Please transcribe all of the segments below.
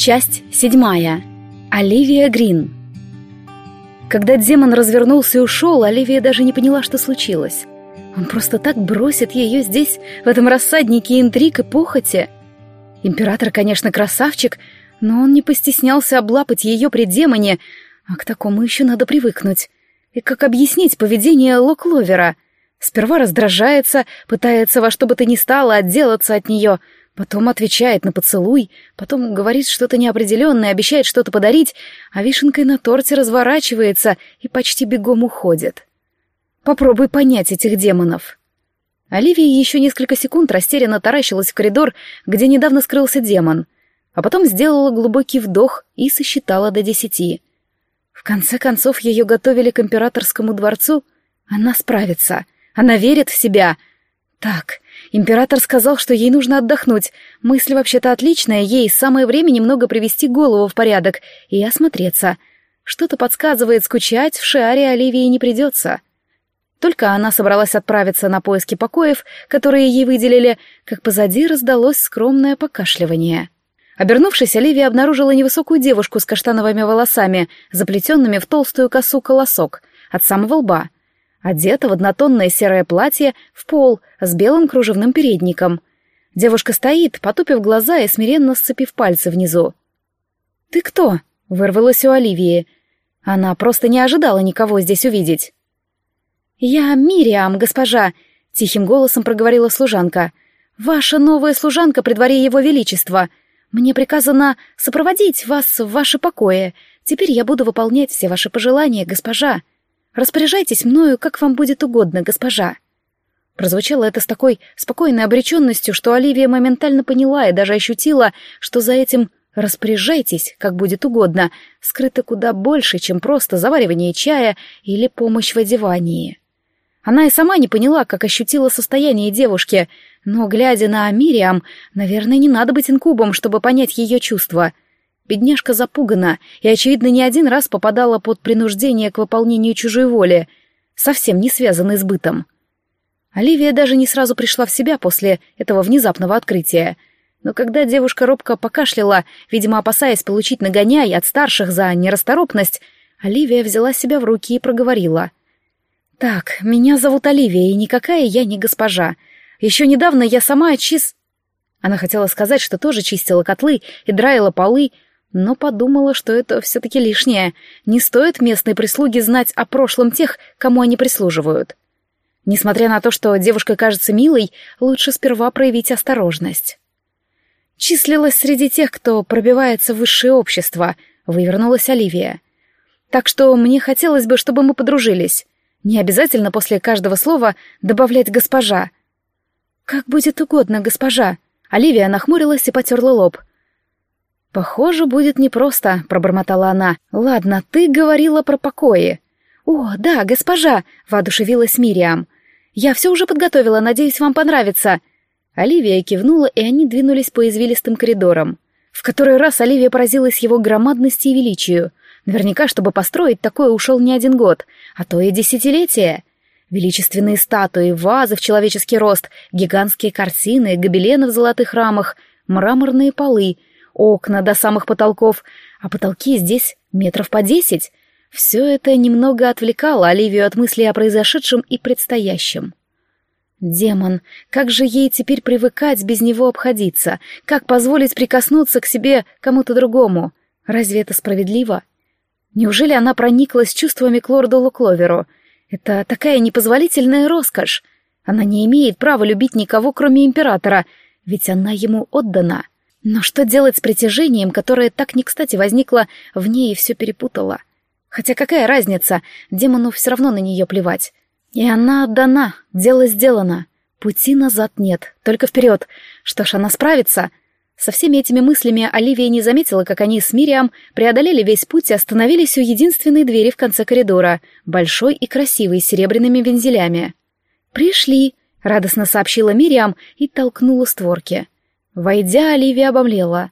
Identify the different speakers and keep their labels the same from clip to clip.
Speaker 1: Часть седьмая. Оливия Грин. Когда демон развернулся и ушел, Оливия даже не поняла, что случилось. Он просто так бросит ее здесь, в этом рассаднике интриг и похоти. Император, конечно, красавчик, но он не постеснялся облапать ее при демоне, а к такому еще надо привыкнуть. И как объяснить поведение Локловера? Сперва раздражается, пытается во что бы то ни стало отделаться от нее — Потом отвечает на поцелуй, потом говорит что-то неопределенное, обещает что-то подарить, а вишенкой на торте разворачивается и почти бегом уходит. Попробуй понять этих демонов. Оливия еще несколько секунд растерянно таращилась в коридор, где недавно скрылся демон, а потом сделала глубокий вдох и сосчитала до десяти. В конце концов, ее готовили к императорскому дворцу. Она справится. Она верит в себя. Так, Император сказал, что ей нужно отдохнуть. Мысль вообще-то отличная, ей самое время немного привести голову в порядок и осмотреться. Что-то подсказывает, скучать в Шиаре Оливии не придется. Только она собралась отправиться на поиски покоев, которые ей выделили, как позади раздалось скромное покашливание. Обернувшись, Оливия обнаружила невысокую девушку с каштановыми волосами, заплетенными в толстую косу колосок, от самого лба — одета в однотонное серое платье в пол с белым кружевным передником. Девушка стоит, потупив глаза и смиренно сцепив пальцы внизу. «Ты кто?» — вырвалась у Оливии. Она просто не ожидала никого здесь увидеть. «Я Мириам, госпожа», — тихим голосом проговорила служанка. «Ваша новая служанка при дворе его величества. Мне приказано сопроводить вас в ваши покои. Теперь я буду выполнять все ваши пожелания, госпожа». Распоряжайтесь мною, как вам будет угодно, госпожа». Прозвучало это с такой спокойной обреченностью, что Оливия моментально поняла и даже ощутила, что за этим «распоряжайтесь, как будет угодно» скрыто куда больше, чем просто заваривание чая или помощь в одевании. Она и сама не поняла, как ощутила состояние девушки, но, глядя на Мириам, наверное, не надо быть инкубом, чтобы понять ее чувства — Бедняжка запугана и, очевидно, не один раз попадала под принуждение к выполнению чужой воли, совсем не связанной с бытом. Оливия даже не сразу пришла в себя после этого внезапного открытия. Но когда девушка робко покашляла, видимо, опасаясь получить нагоняй от старших за нерасторопность, Оливия взяла себя в руки и проговорила. «Так, меня зовут Оливия, и никакая я не госпожа. Еще недавно я сама чист...» Она хотела сказать, что тоже чистила котлы и драила полы, но подумала, что это все-таки лишнее. Не стоит местной прислуге знать о прошлом тех, кому они прислуживают. Несмотря на то, что девушка кажется милой, лучше сперва проявить осторожность. Числилась среди тех, кто пробивается в высшее общество, вывернулась Оливия. Так что мне хотелось бы, чтобы мы подружились. Не обязательно после каждого слова добавлять «госпожа». «Как будет угодно, госпожа». Оливия нахмурилась и потерла лоб — «Похоже, будет непросто», — пробормотала она. «Ладно, ты говорила про покои». «О, да, госпожа», — воодушевилась Мириам. «Я все уже подготовила, надеюсь, вам понравится». Оливия кивнула, и они двинулись по извилистым коридорам. В который раз Оливия поразилась его громадности и величию. Наверняка, чтобы построить такое, ушел не один год, а то и десятилетие. Величественные статуи, вазы в человеческий рост, гигантские картины, гобелены в золотых рамах, мраморные полы — окна до самых потолков, а потолки здесь метров по десять. Все это немного отвлекало Оливию от мыслей о произошедшем и предстоящем. Демон, как же ей теперь привыкать без него обходиться? Как позволить прикоснуться к себе кому-то другому? Разве это справедливо? Неужели она прониклась чувствами к лорду Лукловеру? Это такая непозволительная роскошь. Она не имеет права любить никого, кроме императора, ведь она ему отдана. Но что делать с притяжением, которое так не кстати возникло в ней и все перепутало? Хотя какая разница, демону все равно на нее плевать. И она отдана, дело сделано. Пути назад нет, только вперед. Что ж, она справится. Со всеми этими мыслями Оливия не заметила, как они с Мириам преодолели весь путь и остановились у единственной двери в конце коридора, большой и красивой, с серебряными вензелями. «Пришли», — радостно сообщила Мириам и толкнула створки. Войдя, Оливия обомлела.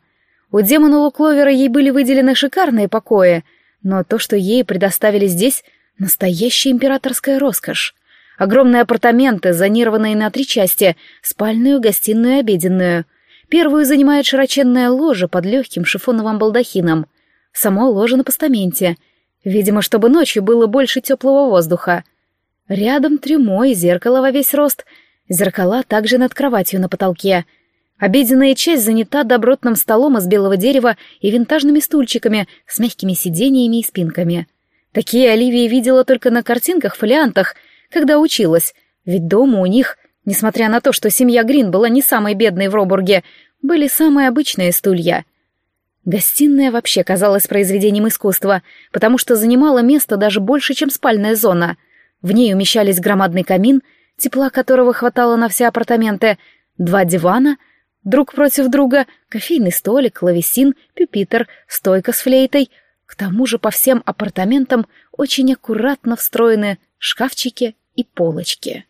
Speaker 1: У демона Лукловера ей были выделены шикарные покои, но то, что ей предоставили здесь, — настоящая императорская роскошь. Огромные апартаменты, зонированные на три части — спальную, гостиную и обеденную. Первую занимает широченная ложа под легким шифоновым балдахином. Само ложе на постаменте. Видимо, чтобы ночью было больше теплого воздуха. Рядом трюмо и зеркало во весь рост. Зеркала также над кроватью на потолке. Обеденная часть занята добротным столом из белого дерева и винтажными стульчиками с мягкими сиденьями и спинками. Такие Оливия видела только на картинках-фолиантах, когда училась, ведь дома у них Несмотря на то, что семья Грин была не самой бедной в Робурге, были самые обычные стулья. Гостиная вообще казалась произведением искусства, потому что занимала место даже больше, чем спальная зона. В ней умещались громадный камин, тепла которого хватало на все апартаменты, два дивана, друг против друга, кофейный столик, клавесин, пюпитер, стойка с флейтой. К тому же по всем апартаментам очень аккуратно встроены шкафчики и полочки.